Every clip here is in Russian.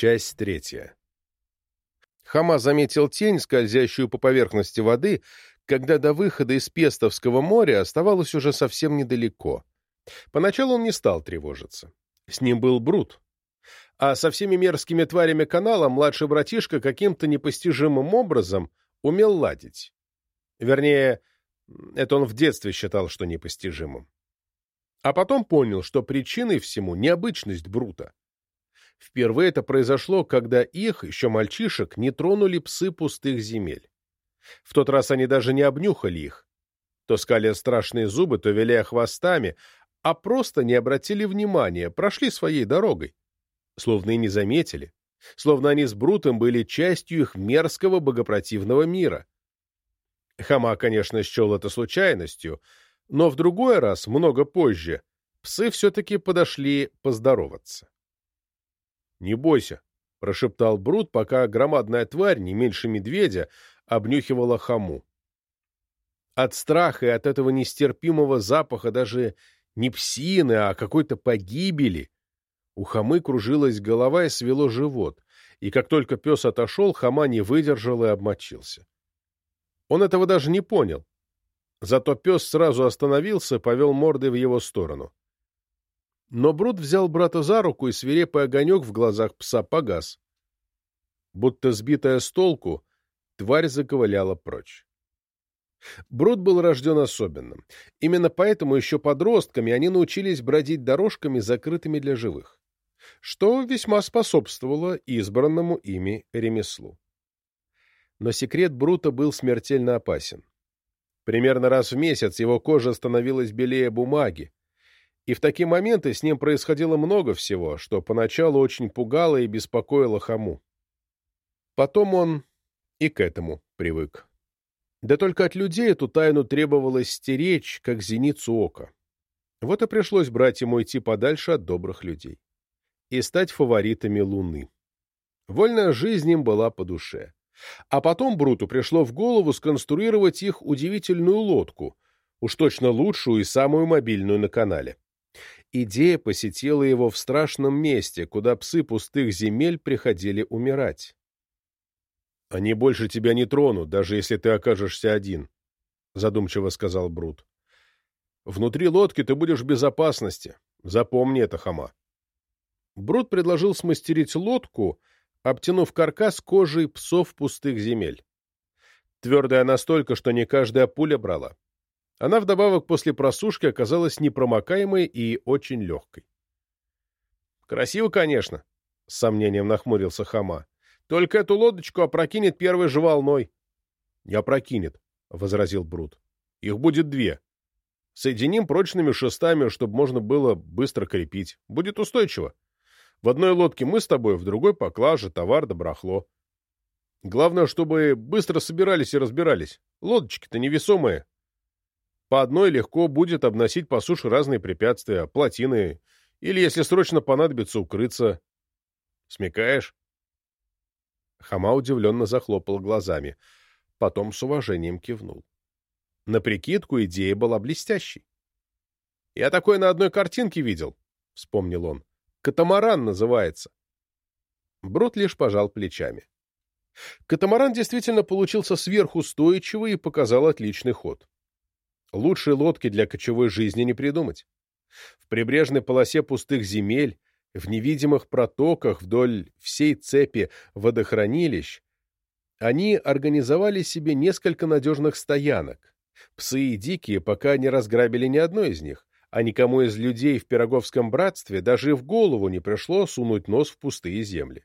Часть третья. Хама заметил тень, скользящую по поверхности воды, когда до выхода из Пестовского моря оставалось уже совсем недалеко. Поначалу он не стал тревожиться. С ним был Брут. А со всеми мерзкими тварями канала младший братишка каким-то непостижимым образом умел ладить. Вернее, это он в детстве считал, что непостижимым. А потом понял, что причиной всему необычность Брута. Впервые это произошло, когда их, еще мальчишек, не тронули псы пустых земель. В тот раз они даже не обнюхали их. То скали страшные зубы, то виляя хвостами, а просто не обратили внимания, прошли своей дорогой. Словно и не заметили. Словно они с Брутом были частью их мерзкого богопротивного мира. Хама, конечно, счел это случайностью, но в другой раз, много позже, псы все-таки подошли поздороваться. «Не бойся», — прошептал Брут, пока громадная тварь, не меньше медведя, обнюхивала хаму. От страха и от этого нестерпимого запаха даже не псины, а какой-то погибели у хамы кружилась голова и свело живот, и как только пес отошел, хама не выдержал и обмочился. Он этого даже не понял. Зато пес сразу остановился, повел мордой в его сторону. Но Брут взял брата за руку, и свирепый огонек в глазах пса погас. Будто сбитая с толку, тварь заковыляла прочь. Брут был рожден особенным. Именно поэтому еще подростками они научились бродить дорожками, закрытыми для живых, что весьма способствовало избранному ими ремеслу. Но секрет Брута был смертельно опасен. Примерно раз в месяц его кожа становилась белее бумаги, и в такие моменты с ним происходило много всего, что поначалу очень пугало и беспокоило Хаму. Потом он и к этому привык. Да только от людей эту тайну требовалось стеречь, как зеницу ока. Вот и пришлось брать ему идти подальше от добрых людей. И стать фаворитами Луны. Вольная жизнь им была по душе. А потом Бруту пришло в голову сконструировать их удивительную лодку, уж точно лучшую и самую мобильную на канале. Идея посетила его в страшном месте, куда псы пустых земель приходили умирать. «Они больше тебя не тронут, даже если ты окажешься один», — задумчиво сказал Брут. «Внутри лодки ты будешь в безопасности. Запомни это, Хама». Брут предложил смастерить лодку, обтянув каркас кожей псов пустых земель. Твердая настолько, что не каждая пуля брала. Она вдобавок после просушки оказалась непромокаемой и очень легкой. «Красиво, конечно», — с сомнением нахмурился Хама. Только эту лодочку опрокинет первой же волной. — Не опрокинет, — возразил Брут. — Их будет две. Соединим прочными шестами, чтобы можно было быстро крепить. Будет устойчиво. В одной лодке мы с тобой, в другой поклажа, товар да барахло. Главное, чтобы быстро собирались и разбирались. Лодочки-то невесомые. По одной легко будет обносить по суше разные препятствия, плотины, или, если срочно понадобится, укрыться. Смекаешь? Хама удивленно захлопал глазами. Потом с уважением кивнул. На прикидку идея была блестящей. «Я такое на одной картинке видел», — вспомнил он. «Катамаран называется». Брут лишь пожал плечами. Катамаран действительно получился сверхустойчивый и показал отличный ход. Лучшей лодки для кочевой жизни не придумать. В прибрежной полосе пустых земель в невидимых протоках вдоль всей цепи водохранилищ, они организовали себе несколько надежных стоянок. Псы и дикие пока не разграбили ни одной из них, а никому из людей в Пироговском братстве даже в голову не пришло сунуть нос в пустые земли.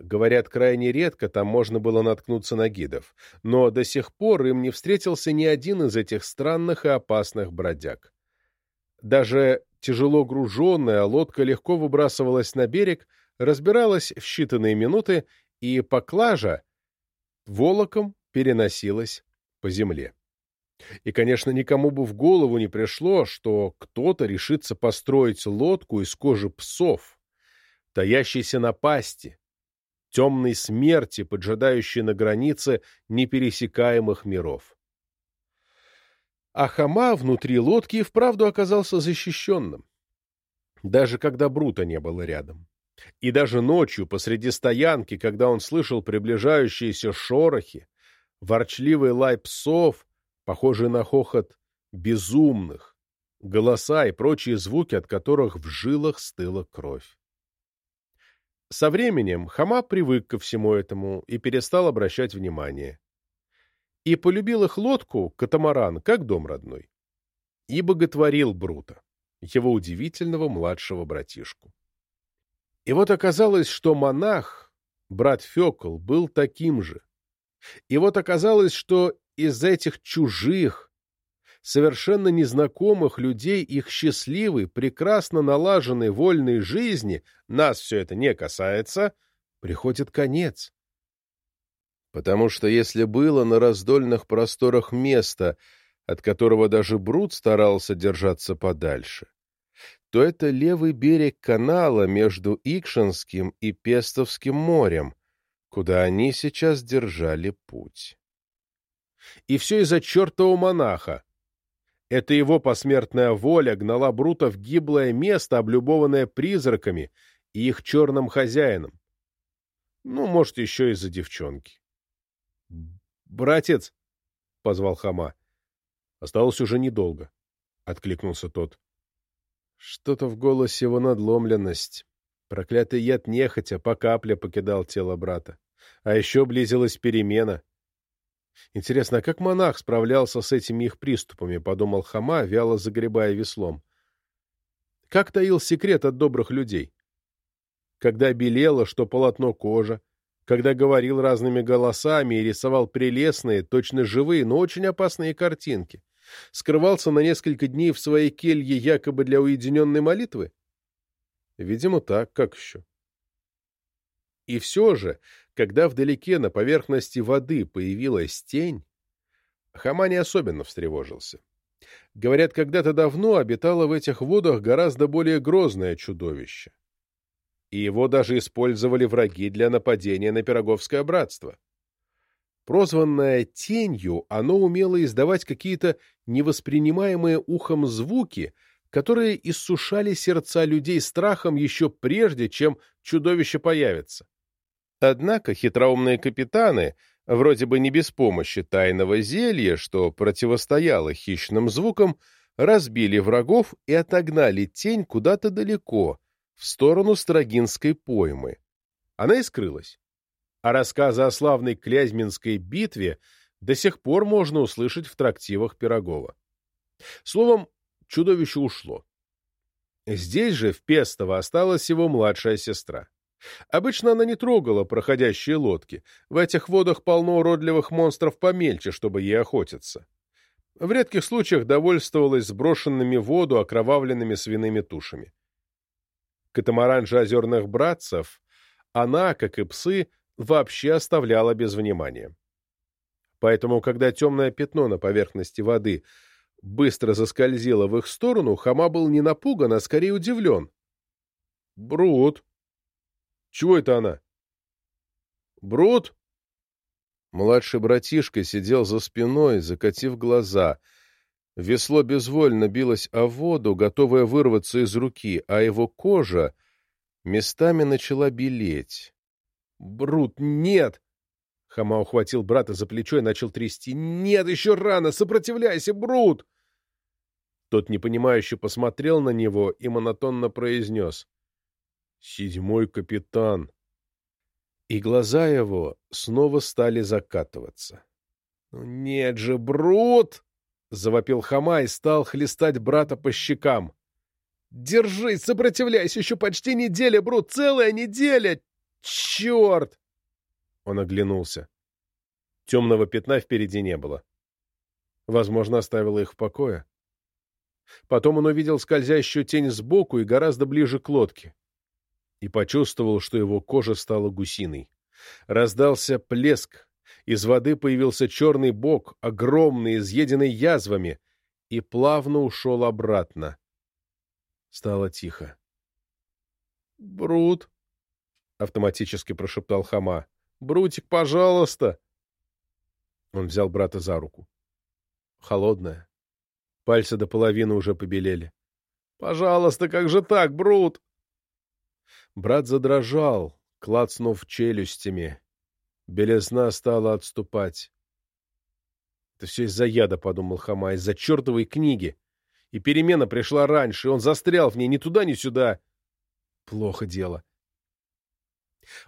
Говорят, крайне редко там можно было наткнуться на гидов, но до сих пор им не встретился ни один из этих странных и опасных бродяг. Даже тяжело груженная лодка легко выбрасывалась на берег, разбиралась в считанные минуты, и поклажа волоком переносилась по земле. И, конечно, никому бы в голову не пришло, что кто-то решится построить лодку из кожи псов, таящейся на пасти, темной смерти, поджидающей на границе непересекаемых миров. А Хама внутри лодки вправду оказался защищенным. Даже когда Брута не было рядом. И даже ночью, посреди стоянки, когда он слышал приближающиеся шорохи, ворчливый лай псов, похожий на хохот безумных, голоса и прочие звуки, от которых в жилах стыла кровь. Со временем Хама привык ко всему этому и перестал обращать внимание. И полюбил их лодку, катамаран, как дом родной. И боготворил Брута, его удивительного младшего братишку. И вот оказалось, что монах, брат Фекл, был таким же. И вот оказалось, что из этих чужих, совершенно незнакомых людей их счастливой, прекрасно налаженной вольной жизни, нас все это не касается, приходит конец. Потому что если было на раздольных просторах место, от которого даже Брут старался держаться подальше, то это левый берег канала между Икшинским и Пестовским морем, куда они сейчас держали путь. И все из-за чертова монаха. Это его посмертная воля гнала Брута в гиблое место, облюбованное призраками и их черным хозяином. Ну, может, еще из-за девчонки. «Братец!» — позвал Хама. «Осталось уже недолго», — откликнулся тот. Что-то в голосе его надломленность. Проклятый яд нехотя по капле покидал тело брата. А еще близилась перемена. Интересно, а как монах справлялся с этими их приступами, подумал Хама, вяло загребая веслом. Как таил секрет от добрых людей? Когда белело, что полотно кожа, когда говорил разными голосами и рисовал прелестные, точно живые, но очень опасные картинки скрывался на несколько дней в своей келье якобы для уединенной молитвы? Видимо, так, как еще? И все же, когда вдалеке на поверхности воды появилась тень, Хама не особенно встревожился. Говорят, когда-то давно обитало в этих водах гораздо более грозное чудовище. И его даже использовали враги для нападения на Пироговское братство. Прозванное тенью, оно умело издавать какие-то невоспринимаемые ухом звуки, которые иссушали сердца людей страхом еще прежде, чем чудовище появится. Однако хитроумные капитаны, вроде бы не без помощи тайного зелья, что противостояло хищным звукам, разбили врагов и отогнали тень куда-то далеко, в сторону Строгинской поймы. Она и скрылась а рассказы о славной Клязьминской битве до сих пор можно услышать в трактивах Пирогова. Словом, чудовище ушло. Здесь же, в Пестово, осталась его младшая сестра. Обычно она не трогала проходящие лодки. В этих водах полно уродливых монстров помельче, чтобы ей охотиться. В редких случаях довольствовалась сброшенными в воду окровавленными свиными тушами. Катамаран же озерных братцев, она, как и псы, вообще оставляла без внимания. Поэтому, когда темное пятно на поверхности воды быстро заскользило в их сторону, Хама был не напуган, а скорее удивлен. «Брут! Чего это она?» «Брут!» Младший братишка сидел за спиной, закатив глаза. Весло безвольно билось о воду, готовое вырваться из руки, а его кожа местами начала белеть. «Брут, нет!» Хама ухватил брата за плечо и начал трясти. «Нет, еще рано! Сопротивляйся, Брут!» Тот непонимающе посмотрел на него и монотонно произнес. «Седьмой капитан!» И глаза его снова стали закатываться. «Ну нет же, Брут!» — завопил Хама и стал хлестать брата по щекам. «Держись, сопротивляйся! Еще почти неделя, Брут! Целая неделя! «Черт!» Он оглянулся. Темного пятна впереди не было. Возможно, оставила их в покое. Потом он увидел скользящую тень сбоку и гораздо ближе к лодке. И почувствовал, что его кожа стала гусиной. Раздался плеск. Из воды появился черный бок, огромный, изъеденный язвами, и плавно ушел обратно. Стало тихо. «Брут!» автоматически прошептал Хама. Брутик, пожалуйста. Он взял брата за руку. Холодная. Пальцы до половины уже побелели. Пожалуйста, как же так, Брут? Брат задрожал, клацнув челюстями. Белизна стала отступать. «Это все из-за яда», — подумал Хама, — «из-за чертовой книги. И перемена пришла раньше, и он застрял в ней ни туда, ни сюда. Плохо дело».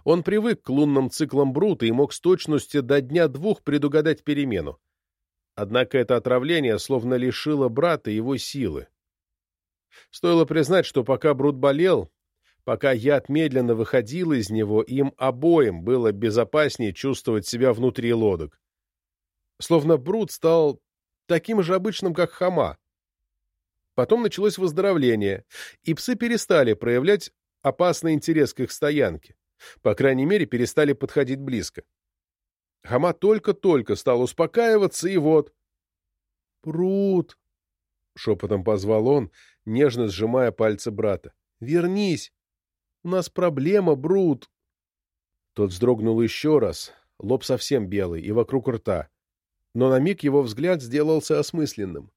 Он привык к лунным циклам Брута и мог с точностью до дня-двух предугадать перемену. Однако это отравление словно лишило брата его силы. Стоило признать, что пока Брут болел, пока яд медленно выходил из него, им обоим было безопаснее чувствовать себя внутри лодок. Словно Брут стал таким же обычным, как Хама. Потом началось выздоровление, и псы перестали проявлять опасный интерес к их стоянке. По крайней мере, перестали подходить близко. Хама только-только стал успокаиваться, и вот... «Брут!» — шепотом позвал он, нежно сжимая пальцы брата. «Вернись! У нас проблема, Брут!» Тот вздрогнул еще раз, лоб совсем белый и вокруг рта. Но на миг его взгляд сделался осмысленным.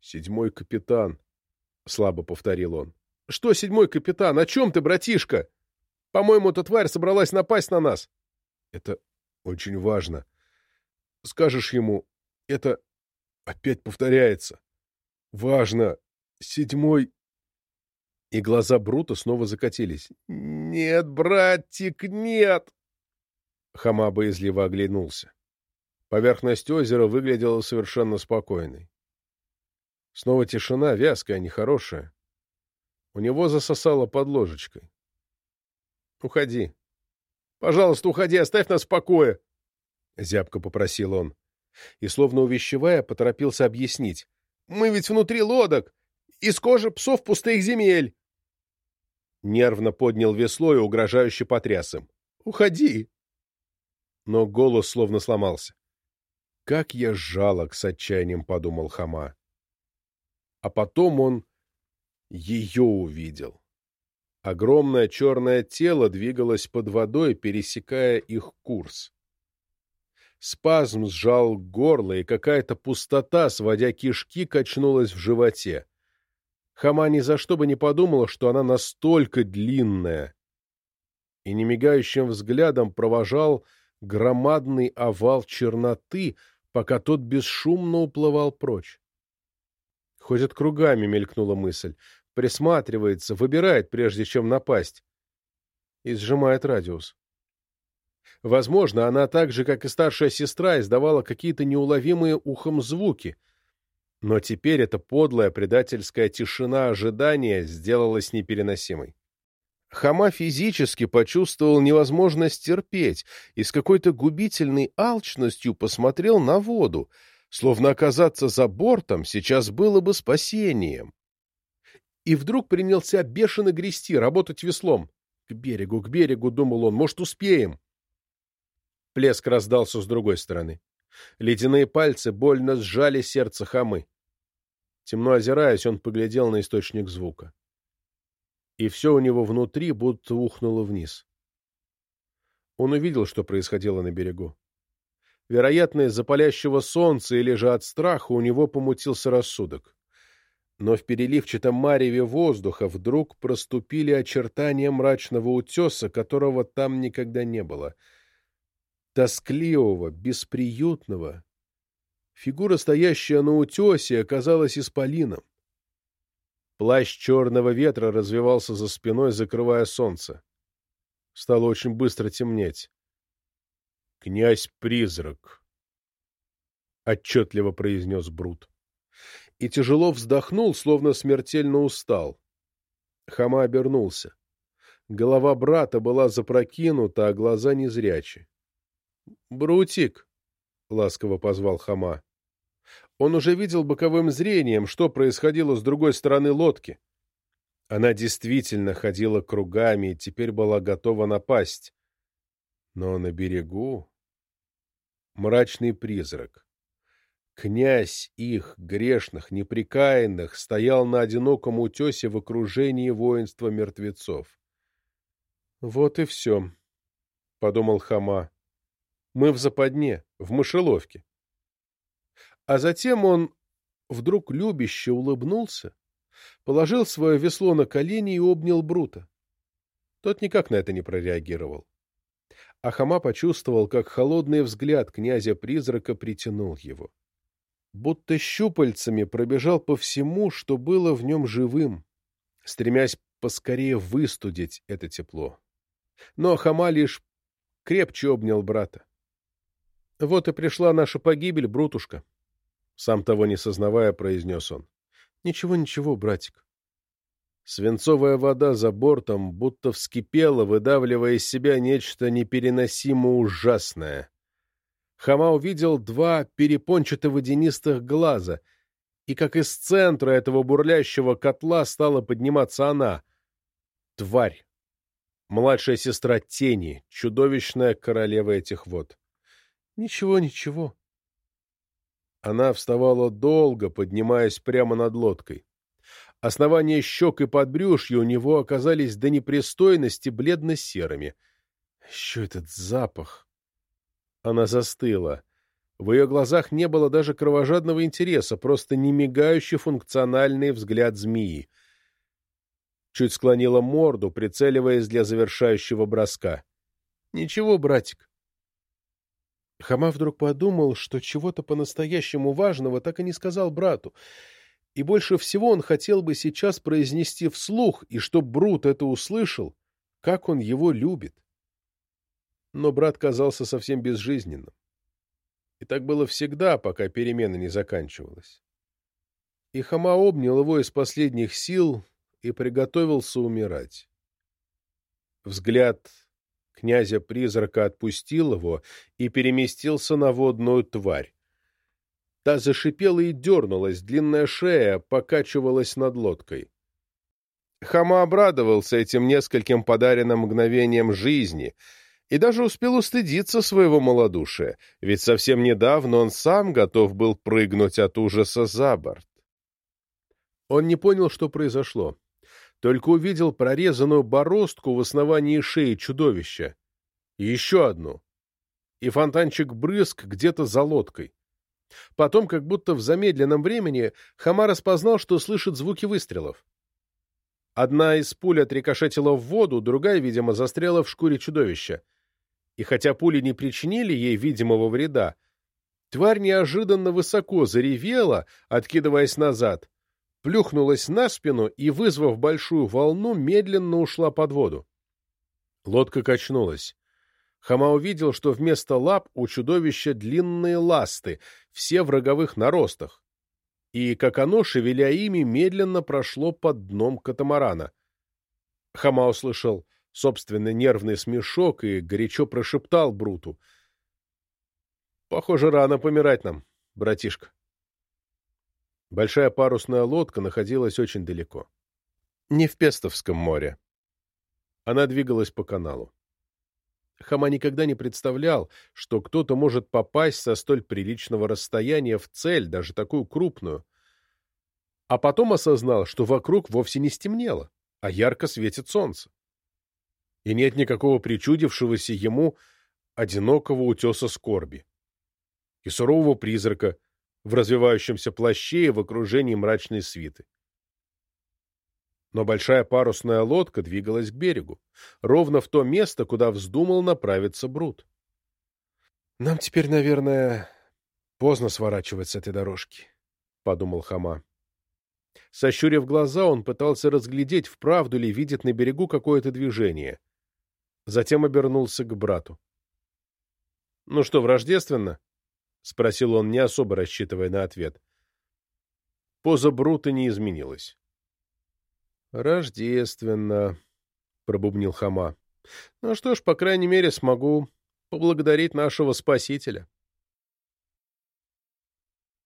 «Седьмой капитан», — слабо повторил он. «Что седьмой капитан? О чем ты, братишка? По-моему, эта тварь собралась напасть на нас». «Это очень важно. Скажешь ему, это опять повторяется. Важно. Седьмой и глаза Брута снова закатились. «Нет, братик, нет!» Хама боязливо оглянулся. Поверхность озера выглядела совершенно спокойной. Снова тишина, вязкая, нехорошая. У него засосало под ложечкой. «Уходи. Пожалуйста, уходи, оставь нас в покое!» Зябко попросил он. И, словно увещевая, поторопился объяснить. «Мы ведь внутри лодок! Из кожи псов пустых земель!» Нервно поднял весло и угрожающе потряс им. «Уходи!» Но голос словно сломался. «Как я жалок!» — с отчаянием подумал Хама. А потом он ее увидел. Огромное черное тело двигалось под водой, пересекая их курс. Спазм сжал горло, и какая-то пустота, сводя кишки, качнулась в животе. Хама ни за что бы не подумала, что она настолько длинная, и немигающим взглядом провожал громадный овал черноты, пока тот бесшумно уплывал прочь. Ходит кругами, мелькнула мысль, присматривается, выбирает, прежде чем напасть, и сжимает радиус. Возможно, она так же, как и старшая сестра, издавала какие-то неуловимые ухом звуки — но теперь эта подлая предательская тишина ожидания сделалась непереносимой. Хама физически почувствовал невозможность терпеть и с какой-то губительной алчностью посмотрел на воду, словно оказаться за бортом сейчас было бы спасением. И вдруг принялся бешено грести, работать веслом. «К берегу, к берегу», — думал он, — «может, успеем». Плеск раздался с другой стороны. Ледяные пальцы больно сжали сердце хамы. Темно озираясь, он поглядел на источник звука. И все у него внутри будто ухнуло вниз. Он увидел, что происходило на берегу. Вероятно, из-за палящего солнца или же от страха у него помутился рассудок. Но в переливчатом мареве воздуха вдруг проступили очертания мрачного утеса, которого там никогда не было. Тоскливого, бесприютного, Фигура, стоящая на утесе, оказалась исполином. Плащ черного ветра развивался за спиной, закрывая солнце. Стало очень быстро темнеть. «Князь-призрак», — отчетливо произнес Брут. И тяжело вздохнул, словно смертельно устал. Хама обернулся. Голова брата была запрокинута, а глаза незрячи. «Брутик!» — ласково позвал Хама. Он уже видел боковым зрением, что происходило с другой стороны лодки. Она действительно ходила кругами и теперь была готова напасть. Но на берегу мрачный призрак. Князь их, грешных, неприкаянных, стоял на одиноком утесе в окружении воинства мертвецов. «Вот и все», — подумал Хама. «Мы в западне, в мышеловке. А затем он вдруг любяще улыбнулся, положил свое весло на колени и обнял Брута. Тот никак на это не прореагировал. А Хама почувствовал, как холодный взгляд князя-призрака притянул его. Будто щупальцами пробежал по всему, что было в нем живым, стремясь поскорее выстудить это тепло. Но Хама лишь крепче обнял брата. «Вот и пришла наша погибель, Брутушка», — сам того не сознавая, произнес он. «Ничего, ничего, братик». Свинцовая вода за бортом будто вскипела, выдавливая из себя нечто непереносимо ужасное. Хама увидел два перепончато-водянистых глаза, и как из центра этого бурлящего котла стала подниматься она. Тварь. Младшая сестра Тени, чудовищная королева этих вод. Ничего, ничего. Она вставала долго, поднимаясь прямо над лодкой. Основания щек и подбрюшья у него оказались до непристойности бледно-серыми. Еще этот запах! Она застыла. В ее глазах не было даже кровожадного интереса, просто немигающий функциональный взгляд змеи. Чуть склонила морду, прицеливаясь для завершающего броска. — Ничего, братик. Хама вдруг подумал, что чего-то по-настоящему важного так и не сказал брату, и больше всего он хотел бы сейчас произнести вслух, и чтоб Брут это услышал, как он его любит. Но брат казался совсем безжизненным. И так было всегда, пока перемена не заканчивалась. И Хама обнял его из последних сил и приготовился умирать. Взгляд князя-призрака отпустил его и переместился на водную тварь. Та зашипела и дернулась, длинная шея покачивалась над лодкой. Хама обрадовался этим нескольким подаренным мгновением жизни и даже успел устыдиться своего малодушия, ведь совсем недавно он сам готов был прыгнуть от ужаса за борт. Он не понял, что произошло, только увидел прорезанную бороздку в основании шеи чудовища. И еще одну. И фонтанчик брызг где-то за лодкой. Потом, как будто в замедленном времени, Хама распознал, что слышит звуки выстрелов. Одна из пуль отрикошетила в воду, другая, видимо, застряла в шкуре чудовища. И хотя пули не причинили ей видимого вреда, тварь неожиданно высоко заревела, откидываясь назад, плюхнулась на спину и, вызвав большую волну, медленно ушла под воду. Лодка качнулась. Хама увидел, что вместо лап у чудовища длинные ласты, все в роговых наростах, и, как оно, шевеля ими, медленно прошло под дном катамарана. Хама услышал собственный нервный смешок и горячо прошептал Бруту. — Похоже, рано помирать нам, братишка. Большая парусная лодка находилась очень далеко. Не в Пестовском море. Она двигалась по каналу. Хама никогда не представлял, что кто-то может попасть со столь приличного расстояния в цель, даже такую крупную. А потом осознал, что вокруг вовсе не стемнело, а ярко светит солнце. И нет никакого причудившегося ему одинокого утеса скорби. И сурового призрака в развивающемся плаще и в окружении мрачной свиты но большая парусная лодка двигалась к берегу, ровно в то место, куда вздумал направиться Брут. «Нам теперь, наверное, поздно сворачивать с этой дорожки», — подумал Хама. Сощурив глаза, он пытался разглядеть, вправду ли видит на берегу какое-то движение. Затем обернулся к брату. «Ну что, враждественно?» — спросил он, не особо рассчитывая на ответ. Поза Брута не изменилась. «Рождественно», — пробубнил Хама. «Ну что ж, по крайней мере, смогу поблагодарить нашего Спасителя».